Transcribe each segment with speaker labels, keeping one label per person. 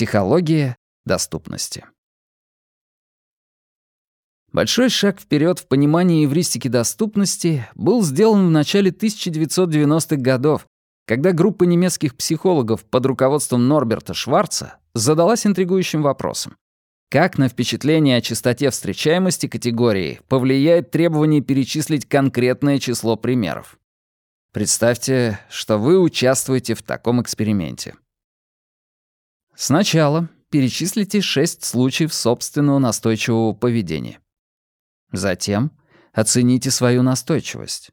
Speaker 1: Психология доступности. Большой шаг вперед в понимании эвристики доступности был сделан в начале 1990-х годов, когда группа немецких психологов под руководством Норберта Шварца задалась интригующим вопросом. Как на впечатление о частоте встречаемости категории повлияет требование перечислить конкретное число примеров? Представьте, что вы участвуете в таком эксперименте. Сначала перечислите шесть случаев собственного настойчивого поведения. Затем оцените свою настойчивость.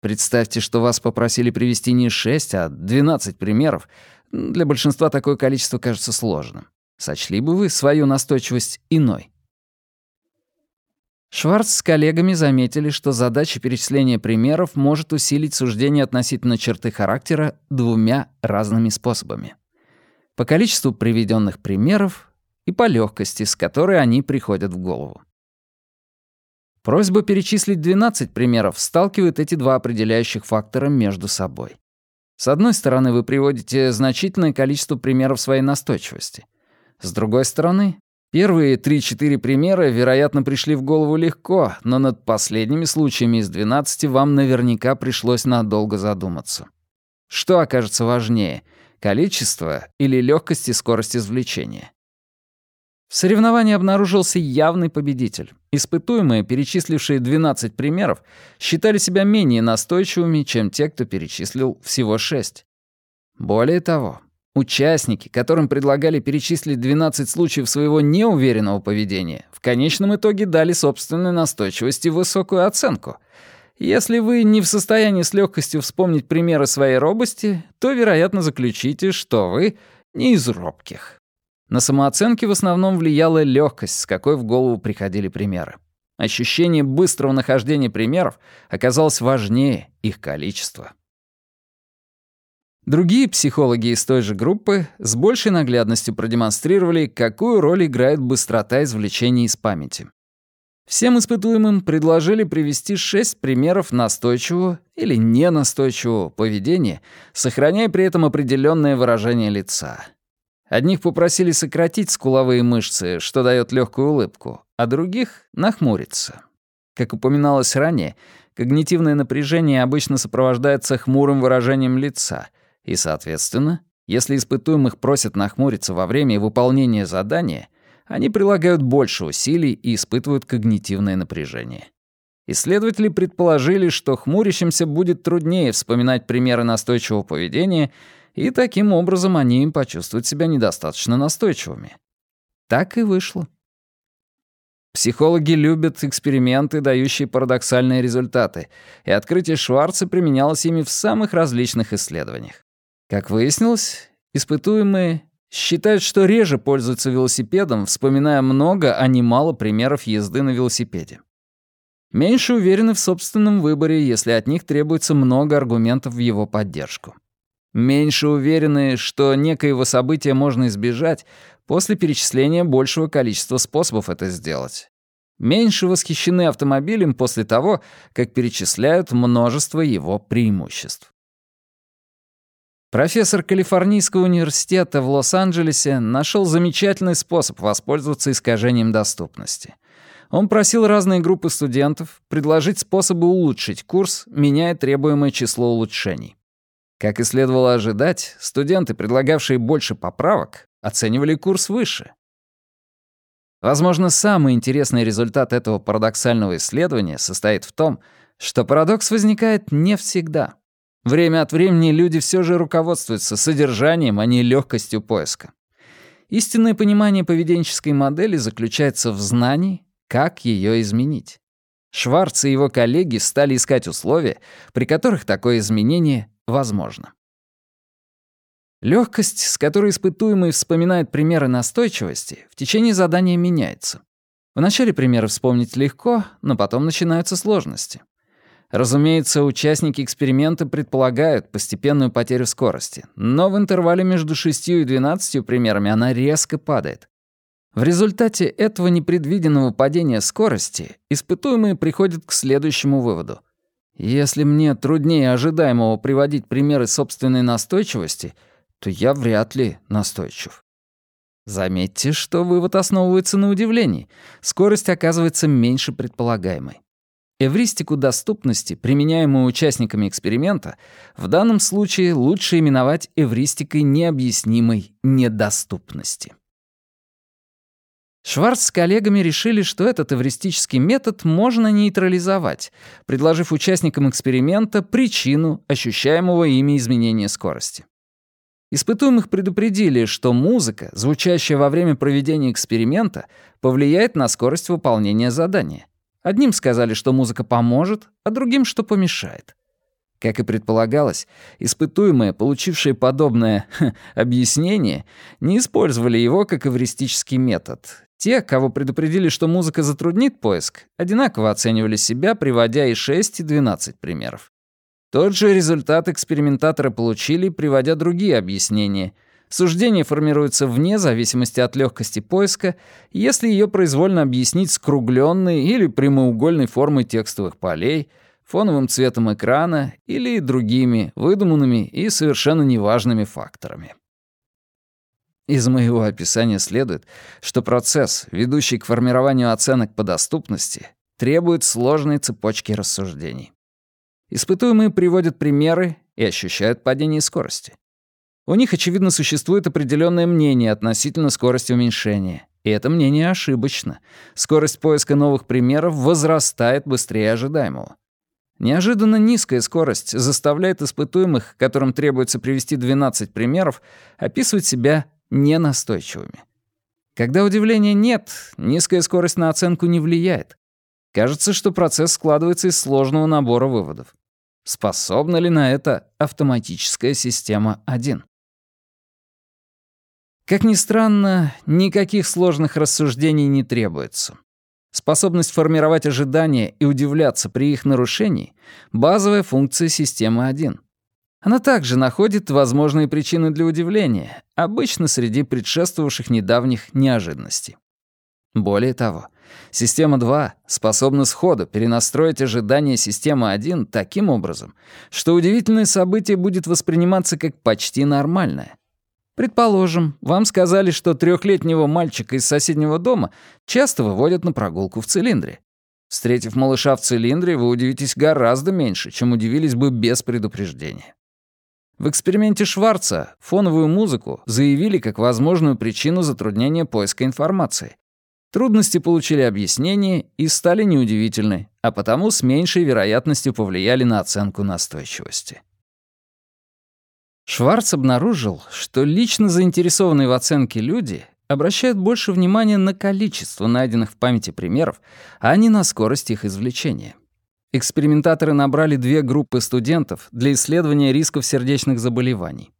Speaker 1: Представьте, что вас попросили привести не 6, а 12 примеров. Для большинства такое количество кажется сложным. Сочли бы вы свою настойчивость иной? Шварц с коллегами заметили, что задача перечисления примеров может усилить суждение относительно черты характера двумя разными способами. По количеству приведенных примеров и по легкости, с которой они приходят в голову. Просьба перечислить 12 примеров сталкивает эти два определяющих фактора между собой. С одной стороны, вы приводите значительное количество примеров своей настойчивости. С другой стороны, первые 3-4 примера, вероятно, пришли в голову легко, но над последними случаями из 12 вам наверняка пришлось надолго задуматься. Что окажется важнее — количество или легкость и скорость извлечения? В соревновании обнаружился явный победитель. Испытуемые, перечислившие 12 примеров, считали себя менее настойчивыми, чем те, кто перечислил всего 6. Более того, участники, которым предлагали перечислить 12 случаев своего неуверенного поведения, в конечном итоге дали собственной настойчивости высокую оценку. Если вы не в состоянии с легкостью вспомнить примеры своей робости, то, вероятно, заключите, что вы не из робких. На самооценке в основном влияла легкость, с какой в голову приходили примеры. Ощущение быстрого нахождения примеров оказалось важнее их количества. Другие психологи из той же группы с большей наглядностью продемонстрировали, какую роль играет быстрота извлечения из памяти. Всем испытуемым предложили привести шесть примеров настойчивого или ненастойчивого поведения, сохраняя при этом определенное выражение лица. Одних попросили сократить скуловые мышцы, что дает легкую улыбку, а других — нахмуриться. Как упоминалось ранее, когнитивное напряжение обычно сопровождается хмурым выражением лица, и, соответственно, если испытуемых просят нахмуриться во время выполнения задания, они прилагают больше усилий и испытывают когнитивное напряжение. Исследователи предположили, что хмурящимся будет труднее вспоминать примеры настойчивого поведения — и таким образом они почувствуют себя недостаточно настойчивыми. Так и вышло. Психологи любят эксперименты, дающие парадоксальные результаты, и открытие Шварца применялось ими в самых различных исследованиях. Как выяснилось, испытуемые считают, что реже пользуются велосипедом, вспоминая много, а не мало примеров езды на велосипеде. Меньше уверены в собственном выборе, если от них требуется много аргументов в его поддержку. Меньше уверены, что некоего события можно избежать после перечисления большего количества способов это сделать. Меньше восхищены автомобилем после того, как перечисляют множество его преимуществ. Профессор Калифорнийского университета в Лос-Анджелесе нашел замечательный способ воспользоваться искажением доступности. Он просил разные группы студентов предложить способы улучшить курс, меняя требуемое число улучшений. Как и следовало ожидать, студенты, предлагавшие больше поправок, оценивали курс выше. Возможно, самый интересный результат этого парадоксального исследования состоит в том, что парадокс возникает не всегда. Время от времени люди все же руководствуются содержанием, а не легкостью поиска. Истинное понимание поведенческой модели заключается в знании, как ее изменить. Шварц и его коллеги стали искать условия, при которых такое изменение возможно. Легкость, с которой испытуемый вспоминает примеры настойчивости, в течение задания меняется. Вначале примеры вспомнить легко, но потом начинаются сложности. Разумеется, участники эксперимента предполагают постепенную потерю скорости, но в интервале между 6 и 12 примерами она резко падает. В результате этого непредвиденного падения скорости испытуемые приходят к следующему выводу. Если мне труднее ожидаемого приводить примеры собственной настойчивости, то я вряд ли настойчив. Заметьте, что вывод основывается на удивлении. Скорость оказывается меньше предполагаемой. Эвристику доступности, применяемую участниками эксперимента, в данном случае лучше именовать эвристикой необъяснимой недоступности. Шварц с коллегами решили, что этот эвристический метод можно нейтрализовать, предложив участникам эксперимента причину ощущаемого ими изменения скорости. Испытуемых предупредили, что музыка, звучащая во время проведения эксперимента, повлияет на скорость выполнения задания. Одним сказали, что музыка поможет, а другим, что помешает. Как и предполагалось, испытуемые, получившие подобное объяснение, не использовали его как эвристический метод. Те, кого предупредили, что музыка затруднит поиск, одинаково оценивали себя, приводя и 6, и 12 примеров. Тот же результат экспериментаторы получили, приводя другие объяснения. Суждение формируется вне зависимости от легкости поиска, если ее произвольно объяснить скругленной или прямоугольной формой текстовых полей, фоновым цветом экрана или другими выдуманными и совершенно неважными факторами. Из моего описания следует, что процесс, ведущий к формированию оценок по доступности, требует сложной цепочки рассуждений. Испытуемые приводят примеры и ощущают падение скорости. У них, очевидно, существует определенное мнение относительно скорости уменьшения. И это мнение ошибочно. Скорость поиска новых примеров возрастает быстрее ожидаемого. Неожиданно низкая скорость заставляет испытуемых, которым требуется привести 12 примеров, описывать себя ненастойчивыми. Когда удивления нет, низкая скорость на оценку не влияет. Кажется, что процесс складывается из сложного набора выводов. Способна ли на это автоматическая система 1? Как ни странно, никаких сложных рассуждений не требуется. Способность формировать ожидания и удивляться при их нарушении — базовая функция системы 1. Она также находит возможные причины для удивления, обычно среди предшествовавших недавних неожиданностей. Более того, Система 2 способна сходу перенастроить ожидания системы 1 таким образом, что удивительное событие будет восприниматься как почти нормальное. Предположим, вам сказали, что трехлетнего мальчика из соседнего дома часто выводят на прогулку в цилиндре. Встретив малыша в цилиндре, вы удивитесь гораздо меньше, чем удивились бы без предупреждения. В эксперименте Шварца фоновую музыку заявили как возможную причину затруднения поиска информации. Трудности получили объяснение и стали неудивительны, а потому с меньшей вероятностью повлияли на оценку настойчивости. Шварц обнаружил, что лично заинтересованные в оценке люди обращают больше внимания на количество найденных в памяти примеров, а не на скорость их извлечения. Экспериментаторы набрали две группы студентов для исследования рисков сердечных заболеваний.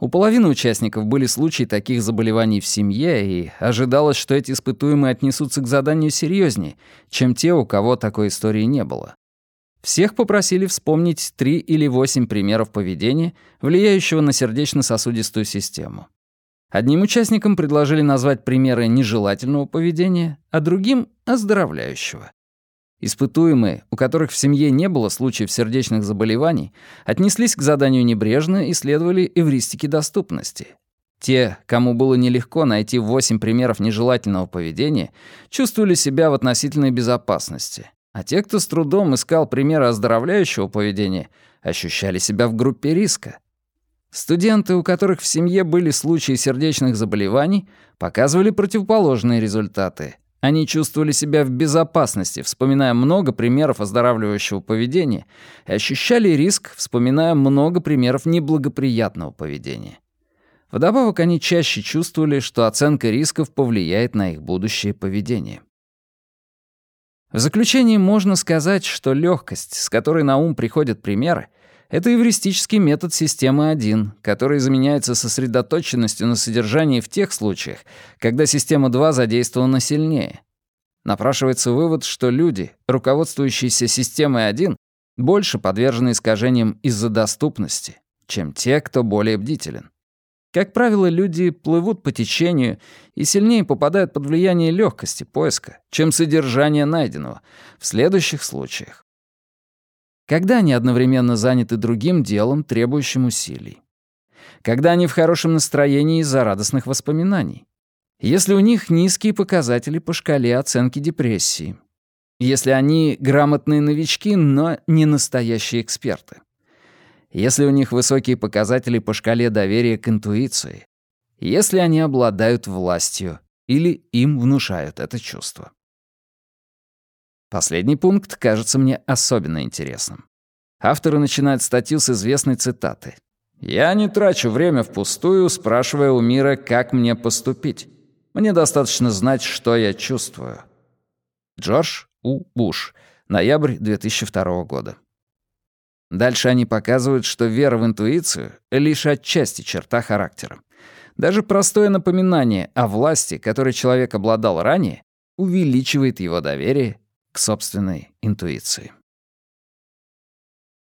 Speaker 1: У половины участников были случаи таких заболеваний в семье, и ожидалось, что эти испытуемые отнесутся к заданию серьезнее, чем те, у кого такой истории не было. Всех попросили вспомнить три или восемь примеров поведения, влияющего на сердечно-сосудистую систему. Одним участникам предложили назвать примеры нежелательного поведения, а другим — оздоровляющего. Испытуемые, у которых в семье не было случаев сердечных заболеваний, отнеслись к заданию небрежно и следовали эвристике доступности. Те, кому было нелегко найти 8 примеров нежелательного поведения, чувствовали себя в относительной безопасности, а те, кто с трудом искал примеры оздоровляющего поведения, ощущали себя в группе риска. Студенты, у которых в семье были случаи сердечных заболеваний, показывали противоположные результаты — они чувствовали себя в безопасности, вспоминая много примеров оздоравливающего поведения, и ощущали риск, вспоминая много примеров неблагоприятного поведения. Вдобавок они чаще чувствовали, что оценка рисков повлияет на их будущее поведение. В заключение можно сказать, что легкость, с которой на ум приходят примеры, это эвристический метод системы 1, который заменяется сосредоточенностью на содержании в тех случаях, когда система 2 задействована сильнее. Напрашивается вывод, что люди, руководствующиеся системой 1, больше подвержены искажениям из-за доступности, чем те, кто более бдителен. Как правило, люди плывут по течению и сильнее попадают под влияние легкости поиска, чем содержание найденного в следующих случаях. Когда они одновременно заняты другим делом, требующим усилий. когда они в хорошем настроении из-за радостных воспоминаний, если у них низкие показатели по шкале оценки депрессии, если они грамотные новички, но не настоящие эксперты, если у них высокие показатели по шкале доверия к интуиции, если они обладают властью или им внушают это чувство. Последний пункт кажется мне особенно интересным. Авторы начинают статью с известной цитаты. «Я не трачу время впустую, спрашивая у мира, как мне поступить. Мне достаточно знать, что я чувствую». Джордж У. Буш. Ноябрь 2002 года. Дальше они показывают, что вера в интуицию — лишь отчасти черта характера. Даже простое напоминание о власти, которой человек обладал ранее, увеличивает его доверие к собственной интуиции.